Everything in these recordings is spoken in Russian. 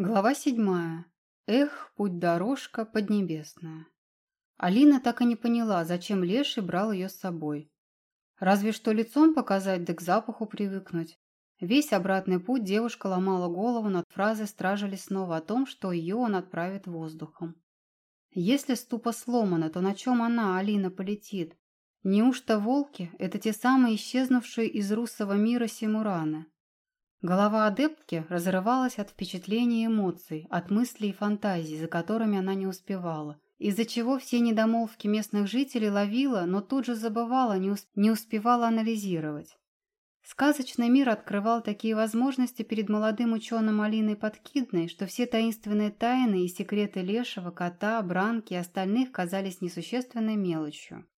Глава седьмая. Эх, путь-дорожка поднебесная. Алина так и не поняла, зачем Леший брал ее с собой. Разве что лицом показать, да к запаху привыкнуть. Весь обратный путь девушка ломала голову над фразой стража лесного о том, что ее он отправит воздухом. Если ступа сломана, то на чем она, Алина, полетит? Неужто волки – это те самые исчезнувшие из русского мира симураны? Голова адептки разрывалась от впечатлений и эмоций, от мыслей и фантазий, за которыми она не успевала, из-за чего все недомолвки местных жителей ловила, но тут же забывала, не, усп не успевала анализировать. Сказочный мир открывал такие возможности перед молодым ученым Алиной Подкидной, что все таинственные тайны и секреты Лешего, Кота, Бранки и остальных казались несущественной мелочью.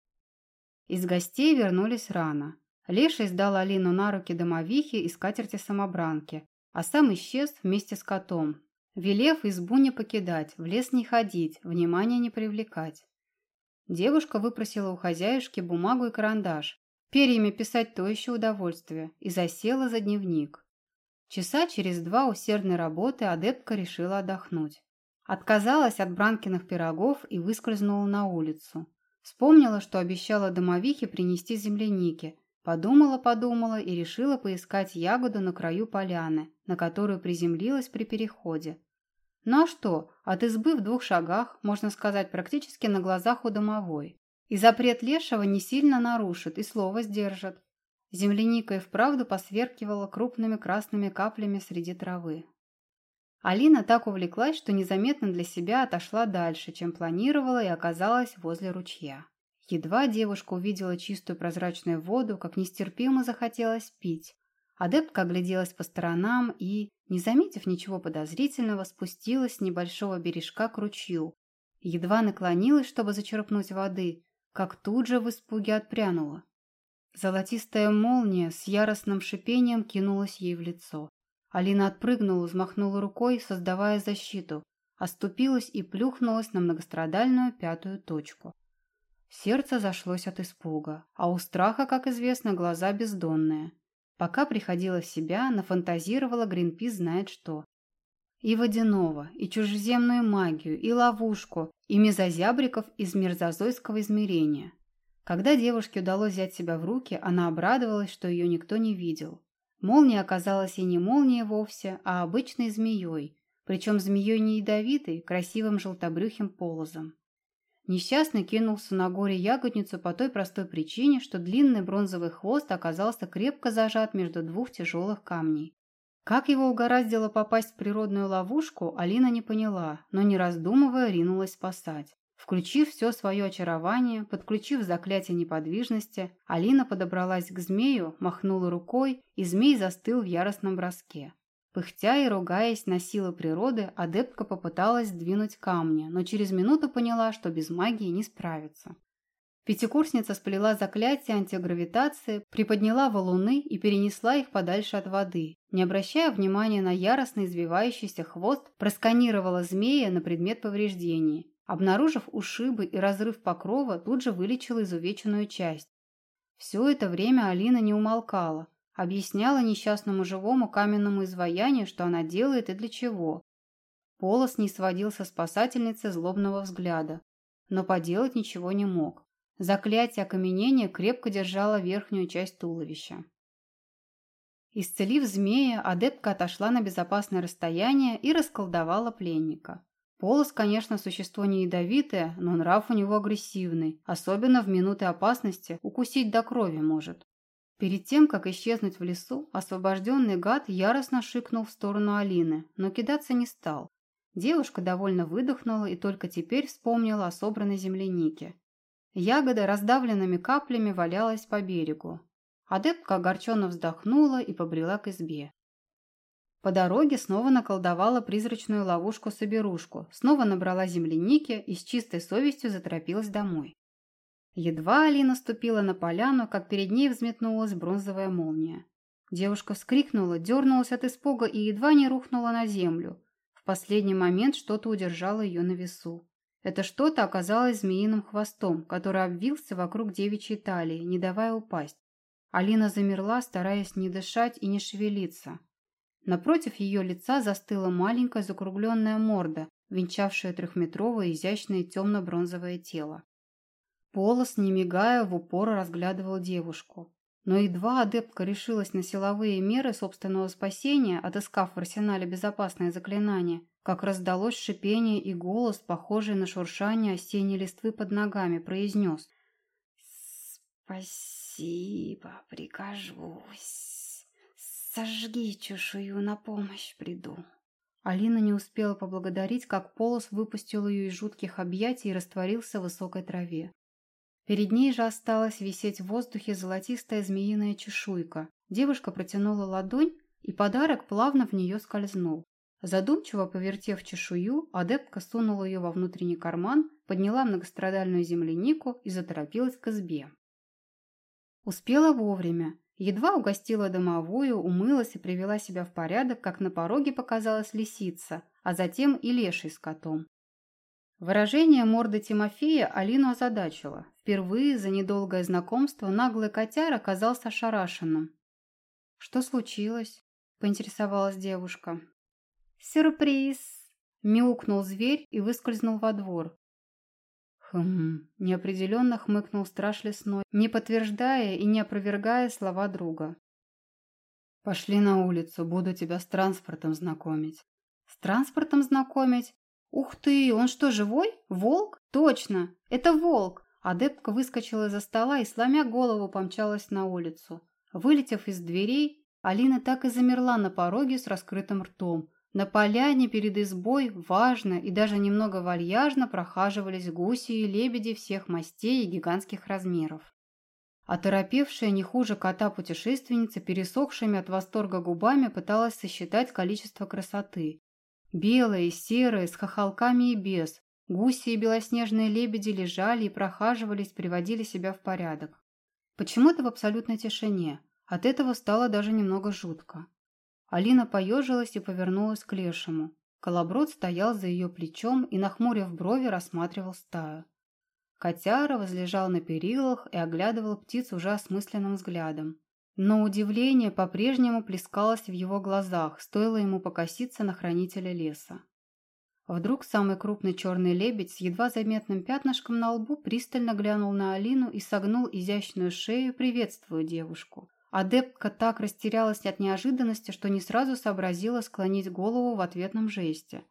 Из гостей вернулись рано. Леша сдал Алину на руки домовихи и скатерти-самобранки, а сам исчез вместе с котом, велев избу не покидать, в лес не ходить, внимания не привлекать. Девушка выпросила у хозяюшки бумагу и карандаш, перьями писать то еще удовольствие, и засела за дневник. Часа через два усердной работы адептка решила отдохнуть. Отказалась от Бранкиных пирогов и выскользнула на улицу. Вспомнила, что обещала домовихе принести земляники, Подумала-подумала и решила поискать ягоду на краю поляны, на которую приземлилась при переходе. Ну а что, от избы в двух шагах, можно сказать, практически на глазах у домовой. И запрет лешего не сильно нарушит и слово сдержит. Земляника и вправду посверкивала крупными красными каплями среди травы. Алина так увлеклась, что незаметно для себя отошла дальше, чем планировала и оказалась возле ручья. Едва девушка увидела чистую прозрачную воду, как нестерпимо захотелось пить. Адептка огляделась по сторонам и, не заметив ничего подозрительного, спустилась с небольшого бережка к ручью. Едва наклонилась, чтобы зачерпнуть воды, как тут же в испуге отпрянула. Золотистая молния с яростным шипением кинулась ей в лицо. Алина отпрыгнула, взмахнула рукой, создавая защиту, оступилась и плюхнулась на многострадальную пятую точку. Сердце зашлось от испуга, а у страха, как известно, глаза бездонные. Пока приходила в себя, нафантазировала Гринпис знает что. И водяного, и чужеземную магию, и ловушку, и мезозябриков из мирзозойского измерения. Когда девушке удалось взять себя в руки, она обрадовалась, что ее никто не видел. Молния оказалась и не молнией вовсе, а обычной змеей, причем змеей не ядовитой, красивым желтобрюхим полозом. Несчастный кинулся на горе ягодницу по той простой причине, что длинный бронзовый хвост оказался крепко зажат между двух тяжелых камней. Как его угораздило попасть в природную ловушку, Алина не поняла, но не раздумывая ринулась спасать. Включив все свое очарование, подключив заклятие неподвижности, Алина подобралась к змею, махнула рукой, и змей застыл в яростном броске. Пыхтя и ругаясь на силы природы, адептка попыталась сдвинуть камни, но через минуту поняла, что без магии не справится. Пятикурсница сплела заклятие антигравитации, приподняла валуны и перенесла их подальше от воды. Не обращая внимания на яростно извивающийся хвост, просканировала змея на предмет повреждений. Обнаружив ушибы и разрыв покрова, тут же вылечила изувеченную часть. Все это время Алина не умолкала, Объясняла несчастному живому каменному изваянию, что она делает и для чего. Полос не сводил со спасательницы злобного взгляда, но поделать ничего не мог. Заклятие окаменения крепко держало верхнюю часть туловища. Исцелив змея, адепка отошла на безопасное расстояние и расколдовала пленника. Полос, конечно, существо не ядовитое, но нрав у него агрессивный, особенно в минуты опасности укусить до крови может. Перед тем, как исчезнуть в лесу, освобожденный гад яростно шикнул в сторону Алины, но кидаться не стал. Девушка довольно выдохнула и только теперь вспомнила о собранной землянике. Ягода раздавленными каплями валялась по берегу. Адепка огорченно вздохнула и побрела к избе. По дороге снова наколдовала призрачную ловушку-соберушку, снова набрала земляники и с чистой совестью заторопилась домой. Едва Алина ступила на поляну, как перед ней взметнулась бронзовая молния. Девушка вскрикнула, дернулась от испуга и едва не рухнула на землю. В последний момент что-то удержало ее на весу. Это что-то оказалось змеиным хвостом, который обвился вокруг девичьей талии, не давая упасть. Алина замерла, стараясь не дышать и не шевелиться. Напротив ее лица застыла маленькая закругленная морда, венчавшая трехметровое изящное темно-бронзовое тело. Полос, не мигая, в упор разглядывал девушку. Но едва адептка решилась на силовые меры собственного спасения, отыскав в арсенале безопасное заклинание, как раздалось шипение и голос, похожий на шуршание осенней листвы под ногами, произнес «Спасибо, прикажусь. Сожги чешую, на помощь приду». Алина не успела поблагодарить, как Полос выпустил ее из жутких объятий и растворился в высокой траве. Перед ней же осталась висеть в воздухе золотистая змеиная чешуйка. Девушка протянула ладонь, и подарок плавно в нее скользнул. Задумчиво повертев чешую, адептка сунула ее во внутренний карман, подняла многострадальную землянику и заторопилась к избе. Успела вовремя. Едва угостила домовую, умылась и привела себя в порядок, как на пороге показалась лисица, а затем и леший с котом. Выражение морды Тимофея Алину озадачило. Впервые за недолгое знакомство наглый котяр оказался ошарашенным. «Что случилось?» – поинтересовалась девушка. «Сюрприз!» – мяукнул зверь и выскользнул во двор. «Хм...» – неопределенно хмыкнул страж лесной, не подтверждая и не опровергая слова друга. «Пошли на улицу, буду тебя с транспортом знакомить». «С транспортом знакомить? «Ух ты, он что, живой? Волк? Точно, это волк!» Адептка выскочила из-за стола и, сломя голову, помчалась на улицу. Вылетев из дверей, Алина так и замерла на пороге с раскрытым ртом. На поляне перед избой важно и даже немного вальяжно прохаживались гуси и лебеди всех мастей и гигантских размеров. Оторопевшая не хуже кота-путешественница, пересохшими от восторга губами, пыталась сосчитать количество красоты. Белые, серые, с хохолками и без. Гуси и белоснежные лебеди лежали и прохаживались, приводили себя в порядок. Почему-то в абсолютной тишине. От этого стало даже немного жутко. Алина поежилась и повернулась к лешему. Колоброд стоял за ее плечом и, нахмурив брови, рассматривал стаю. Котяра возлежал на перилах и оглядывал птиц уже осмысленным взглядом. Но удивление по-прежнему плескалось в его глазах, стоило ему покоситься на хранителя леса. Вдруг самый крупный черный лебедь с едва заметным пятнышком на лбу пристально глянул на Алину и согнул изящную шею, приветствуя девушку. Адептка так растерялась от неожиданности, что не сразу сообразила склонить голову в ответном жесте.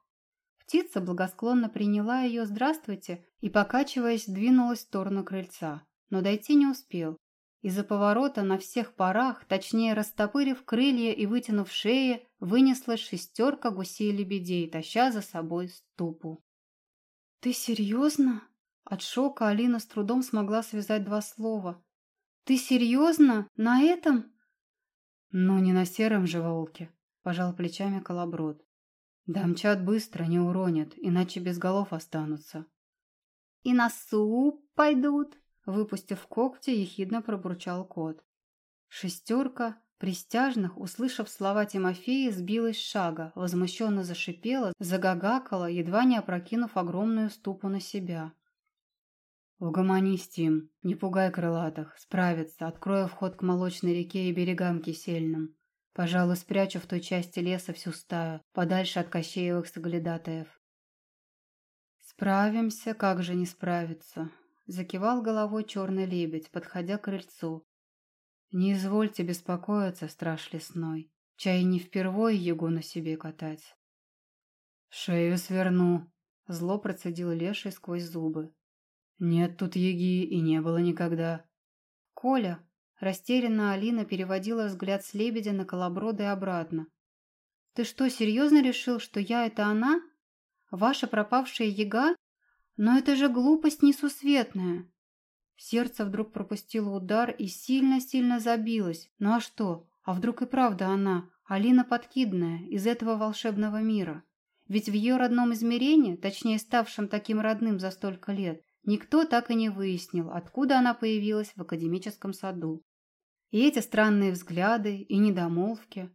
Птица благосклонно приняла ее «здравствуйте» и, покачиваясь, двинулась в сторону крыльца. Но дойти не успел. Из-за поворота на всех парах, точнее растопырив крылья и вытянув шеи, вынесла шестерка гусей-лебедей, таща за собой ступу. «Ты серьезно?» От шока Алина с трудом смогла связать два слова. «Ты серьезно? На этом?» «Ну, не на сером же волке», – пожал плечами колоброд. «Да мчат быстро, не уронят, иначе без голов останутся». «И на суп пойдут?» Выпустив когти, ехидно пробурчал кот. Шестерка пристяжных, услышав слова Тимофея, сбилась с шага, возмущенно зашипела, загагакала, едва не опрокинув огромную ступу на себя. «Угомонись, Тим, не пугай крылатых, справится, открою вход к молочной реке и берегам кисельным. Пожалуй, спрячу в той части леса всю стаю, подальше от Кощеевых соглядатаев». «Справимся, как же не справиться?» Закивал головой черный лебедь, подходя к крыльцу. «Не извольте беспокоиться, страж лесной. Чай не впервой ягу на себе катать». «Шею сверну», — зло процедил леший сквозь зубы. «Нет тут яги и не было никогда». «Коля!» — растерянно Алина переводила взгляд с лебедя на колоброда и обратно. «Ты что, серьезно решил, что я — это она? Ваша пропавшая яга но это же глупость несусветная. Сердце вдруг пропустило удар и сильно-сильно забилось. Ну а что? А вдруг и правда она, Алина Подкидная, из этого волшебного мира? Ведь в ее родном измерении, точнее ставшем таким родным за столько лет, никто так и не выяснил, откуда она появилась в академическом саду. И эти странные взгляды, и недомолвки.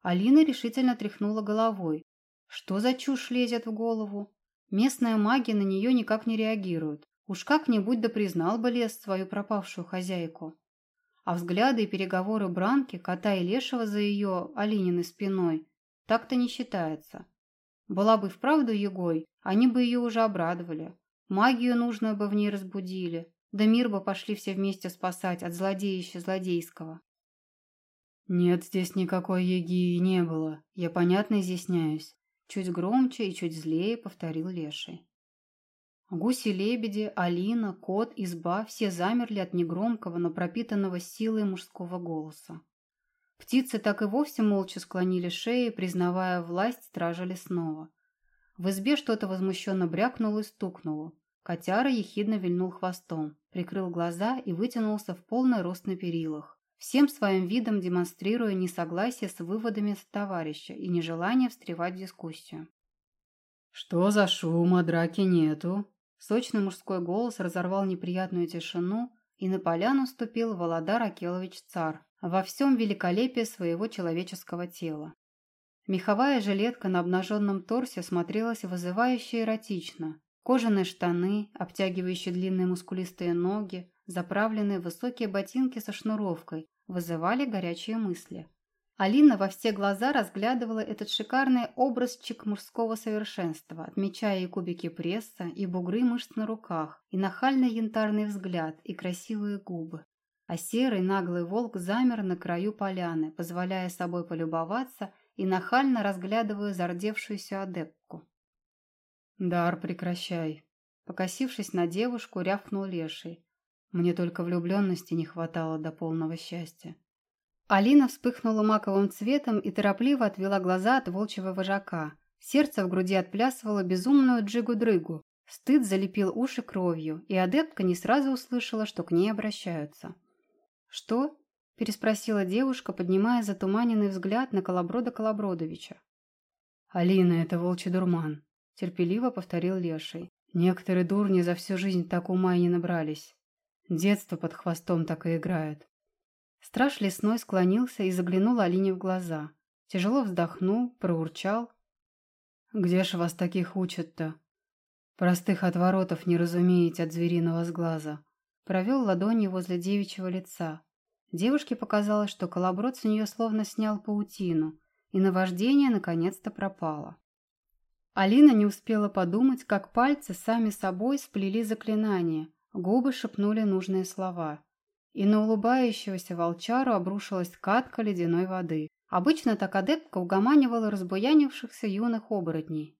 Алина решительно тряхнула головой. Что за чушь лезет в голову? Местная магия на нее никак не реагирует. Уж как-нибудь да признал бы лес свою пропавшую хозяйку. А взгляды и переговоры Бранки, кота и лешего за ее Алининой спиной Так-то не считается. Была бы вправду Егой, они бы ее уже обрадовали. Магию нужную бы в ней разбудили. Да мир бы пошли все вместе спасать от злодеища злодейского. Нет, здесь никакой Еги и не было. Я понятно изъясняюсь. Чуть громче и чуть злее повторил Леший. Гуси-лебеди, Алина, кот, изба – все замерли от негромкого, но пропитанного силой мужского голоса. Птицы так и вовсе молча склонили шеи, признавая власть стража лесного. В избе что-то возмущенно брякнуло и стукнуло. Котяра ехидно вильнул хвостом, прикрыл глаза и вытянулся в полный рост на перилах, всем своим видом демонстрируя несогласие с выводами товарища и нежелание встревать в дискуссию. «Что за шум, а драки нету?» Сочный мужской голос разорвал неприятную тишину, и на поляну ступил Володар Акелович Цар во всем великолепии своего человеческого тела. Меховая жилетка на обнаженном торсе смотрелась вызывающе эротично. Кожаные штаны, обтягивающие длинные мускулистые ноги, заправленные высокие ботинки со шнуровкой, вызывали горячие мысли. Алина во все глаза разглядывала этот шикарный образчик мужского совершенства, отмечая и кубики пресса, и бугры мышц на руках, и нахальный янтарный взгляд, и красивые губы. А серый наглый волк замер на краю поляны, позволяя собой полюбоваться и нахально разглядывая зардевшуюся адепку. «Дар, прекращай!» Покосившись на девушку, рявкнул леший. Мне только влюбленности не хватало до полного счастья. Алина вспыхнула маковым цветом и торопливо отвела глаза от волчьего вожака. Сердце в груди отплясывало безумную джигу-дрыгу. Стыд залепил уши кровью, и адептка не сразу услышала, что к ней обращаются. «Что?» – переспросила девушка, поднимая затуманенный взгляд на Колоброда Колобродовича. «Алина, это волчий дурман», – терпеливо повторил Леший. «Некоторые дурни за всю жизнь так ума и не набрались. Детство под хвостом так и играет. Страж лесной склонился и заглянул Алине в глаза. Тяжело вздохнул, проурчал. «Где ж вас таких учат-то? Простых отворотов не разумеете от звериного сглаза». Провел ладонью возле девичьего лица. Девушке показалось, что колоброд с нее словно снял паутину, и наваждение наконец-то пропало. Алина не успела подумать, как пальцы сами собой сплели заклинание, губы шепнули нужные слова и на улыбающегося волчару обрушилась катка ледяной воды. Обычно так адептка угоманивала разбуянившихся юных оборотней.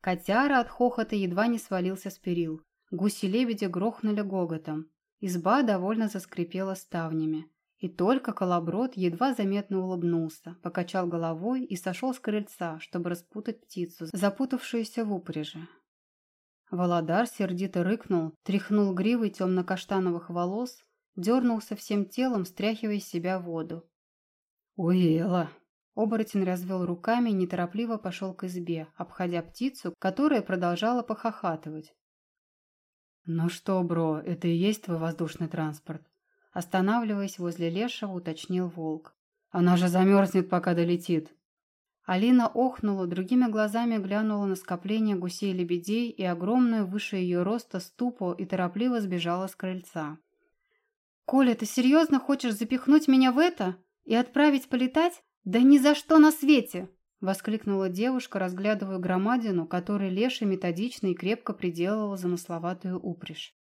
Котяра от хохота едва не свалился с перил. Гуси-лебеди грохнули гоготом. Изба довольно заскрипела ставнями. И только колоброд едва заметно улыбнулся, покачал головой и сошел с крыльца, чтобы распутать птицу, запутавшуюся в упряжи. Володар сердито рыкнул, тряхнул гривой темно-каштановых волос, дернулся всем телом, стряхивая из себя воду. «Уела!» Оборотень развел руками и неторопливо пошел к избе, обходя птицу, которая продолжала похохатывать. «Ну что, бро, это и есть твой воздушный транспорт?» Останавливаясь возле лешего, уточнил волк. «Она же замерзнет, пока долетит!» Алина охнула, другими глазами глянула на скопление гусей-лебедей и огромную выше ее роста ступу и торопливо сбежала с крыльца. «Коля, ты серьезно хочешь запихнуть меня в это и отправить полетать? Да ни за что на свете!» Воскликнула девушка, разглядывая громадину, которой Леша методично и крепко приделывала замысловатую упряжь.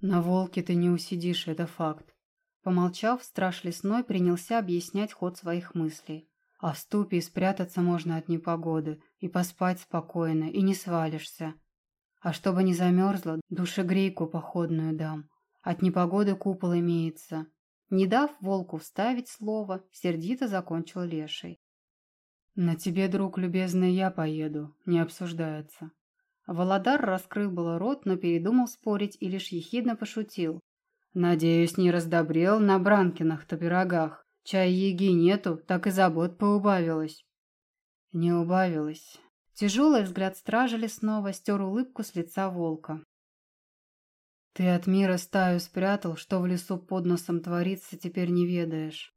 «На волке ты не усидишь, это факт». Помолчав, страж лесной принялся объяснять ход своих мыслей. «А в ступе спрятаться можно от непогоды, и поспать спокойно, и не свалишься. А чтобы не замерзла, душегрейку походную дам. От непогоды купол имеется. Не дав волку вставить слово, сердито закончил леший. На тебе, друг любезный, я поеду, не обсуждается. Володар раскрыл было рот, но передумал спорить и лишь ехидно пошутил. Надеюсь, не раздобрел на Бранкинах-то пирогах. Чай еги нету, так и забот поубавилось. Не убавилось. Тяжелый взгляд стража лесного стер улыбку с лица волка. Ты от мира стаю спрятал, что в лесу под носом творится, теперь не ведаешь.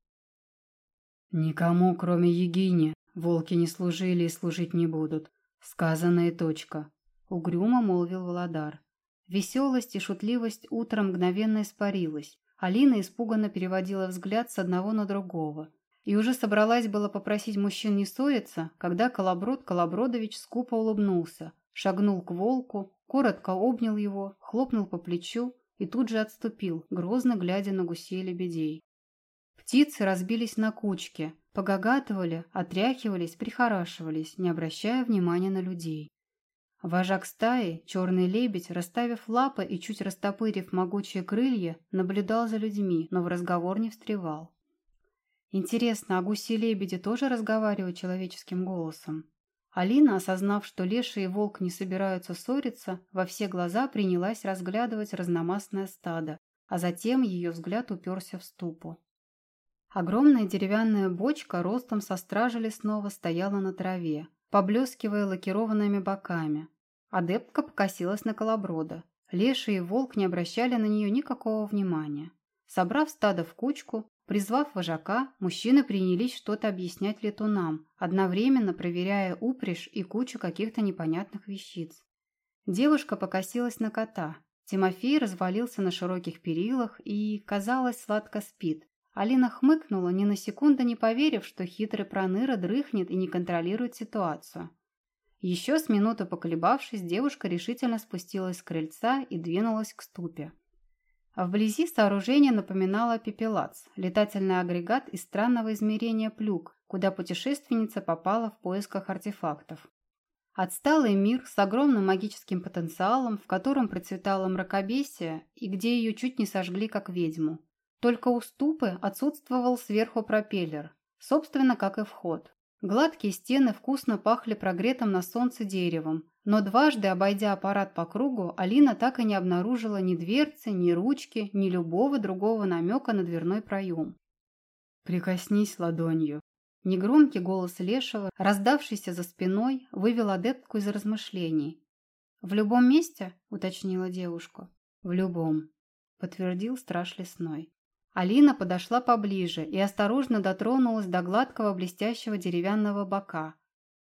Никому, кроме Егини, волки не служили и служить не будут. Сказанная точка. Угрюмо молвил Володар. Веселость и шутливость утром мгновенно испарилась. Алина испуганно переводила взгляд с одного на другого. и уже собралась было попросить мужчин не ссориться, когда Колоброд Колобродович скупо улыбнулся, шагнул к волку, коротко обнял его, хлопнул по плечу и тут же отступил, грозно глядя на гусей лебедей. Птицы разбились на кучки, погагатывали, отряхивались, прихорашивались, не обращая внимания на людей. Вожак стаи, черный лебедь, расставив лапы и чуть растопырив могучие крылья, наблюдал за людьми, но в разговор не встревал. Интересно, а гуси-лебеди тоже разговаривают человеческим голосом? Алина, осознав, что Леша и Волк не собираются ссориться, во все глаза принялась разглядывать разномастное стадо, а затем ее взгляд уперся в ступу. Огромная деревянная бочка ростом со стражи лесного стояла на траве, поблескивая лакированными боками. Адепка покосилась на колоброда. Леша и Волк не обращали на нее никакого внимания. Собрав стадо в кучку, Призвав вожака, мужчины принялись что-то объяснять летунам, одновременно проверяя упряжь и кучу каких-то непонятных вещиц. Девушка покосилась на кота. Тимофей развалился на широких перилах и, казалось, сладко спит. Алина хмыкнула, ни на секунду не поверив, что хитрый проныра дрыхнет и не контролирует ситуацию. Еще с минуту поколебавшись, девушка решительно спустилась с крыльца и двинулась к ступе. А вблизи сооружение напоминало пепелац, летательный агрегат из странного измерения плюк, куда путешественница попала в поисках артефактов. Отсталый мир с огромным магическим потенциалом, в котором процветало мракобесие и где ее чуть не сожгли как ведьму. Только у ступы отсутствовал сверху пропеллер, собственно, как и вход. Гладкие стены вкусно пахли прогретым на солнце деревом, но дважды, обойдя аппарат по кругу, Алина так и не обнаружила ни дверцы, ни ручки, ни любого другого намека на дверной проем. «Прикоснись ладонью». Негромкий голос Лешего, раздавшийся за спиной, вывел адептку из размышлений. «В любом месте?» – уточнила девушка. «В любом», – подтвердил страж лесной. Алина подошла поближе и осторожно дотронулась до гладкого блестящего деревянного бока.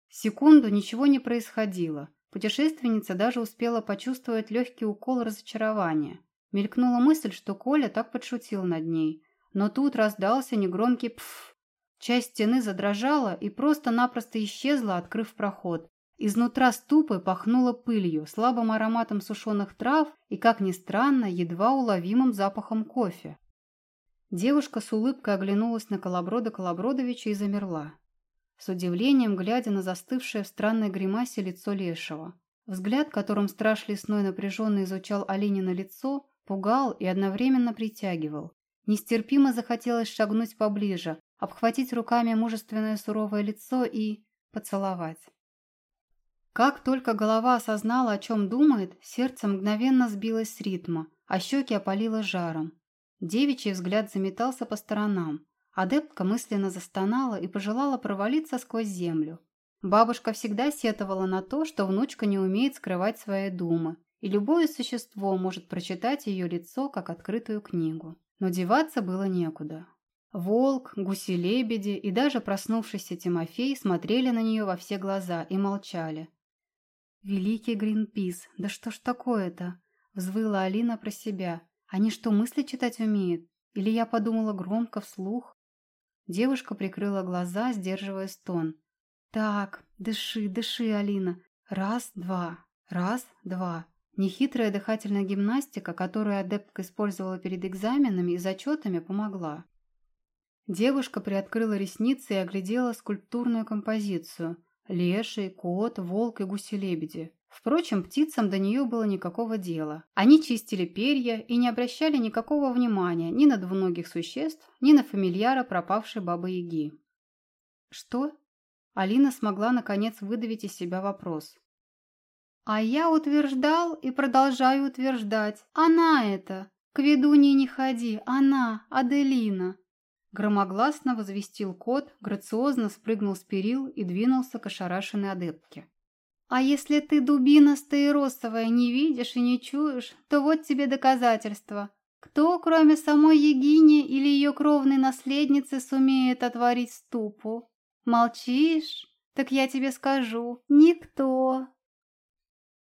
Секунду ничего не происходило. Путешественница даже успела почувствовать легкий укол разочарования. Мелькнула мысль, что Коля так подшутил над ней. Но тут раздался негромкий «пф». Часть стены задрожала и просто-напросто исчезла, открыв проход. Изнутра ступы пахнуло пылью, слабым ароматом сушеных трав и, как ни странно, едва уловимым запахом кофе. Девушка с улыбкой оглянулась на Колоброда Колобродовича и замерла. С удивлением, глядя на застывшее в странной гримасе лицо Лешего. Взгляд, которым страж лесной напряженно изучал Оленина лицо, пугал и одновременно притягивал. Нестерпимо захотелось шагнуть поближе, обхватить руками мужественное суровое лицо и поцеловать. Как только голова осознала, о чем думает, сердце мгновенно сбилось с ритма, а щеки опалило жаром. Девичий взгляд заметался по сторонам. Адептка мысленно застонала и пожелала провалиться сквозь землю. Бабушка всегда сетовала на то, что внучка не умеет скрывать свои думы, и любое существо может прочитать ее лицо как открытую книгу. Но деваться было некуда. Волк, гуси-лебеди и даже проснувшийся Тимофей смотрели на нее во все глаза и молчали. «Великий Гринпис, да что ж такое-то?» – взвыла Алина про себя. Они что, мысли читать умеют? Или я подумала громко, вслух? Девушка прикрыла глаза, сдерживая стон. Так, дыши, дыши, Алина. Раз, два. Раз, два. Нехитрая дыхательная гимнастика, которую адептка использовала перед экзаменами и зачетами, помогла. Девушка приоткрыла ресницы и оглядела скульптурную композицию. Леший, кот, волк и гуси-лебеди. Впрочем, птицам до нее было никакого дела. Они чистили перья и не обращали никакого внимания ни на двуногих существ, ни на фамильяра пропавшей бабы-яги. «Что?» Алина смогла наконец выдавить из себя вопрос. «А я утверждал и продолжаю утверждать. Она это! К ведунье не ходи, она, Аделина!» Громогласно возвестил кот, грациозно спрыгнул с перил и двинулся к ошарашенной адептке. А если ты дубина стаиросовая не видишь и не чуешь, то вот тебе доказательство. Кто, кроме самой Егини или ее кровной наследницы, сумеет отворить ступу? Молчишь? Так я тебе скажу, никто.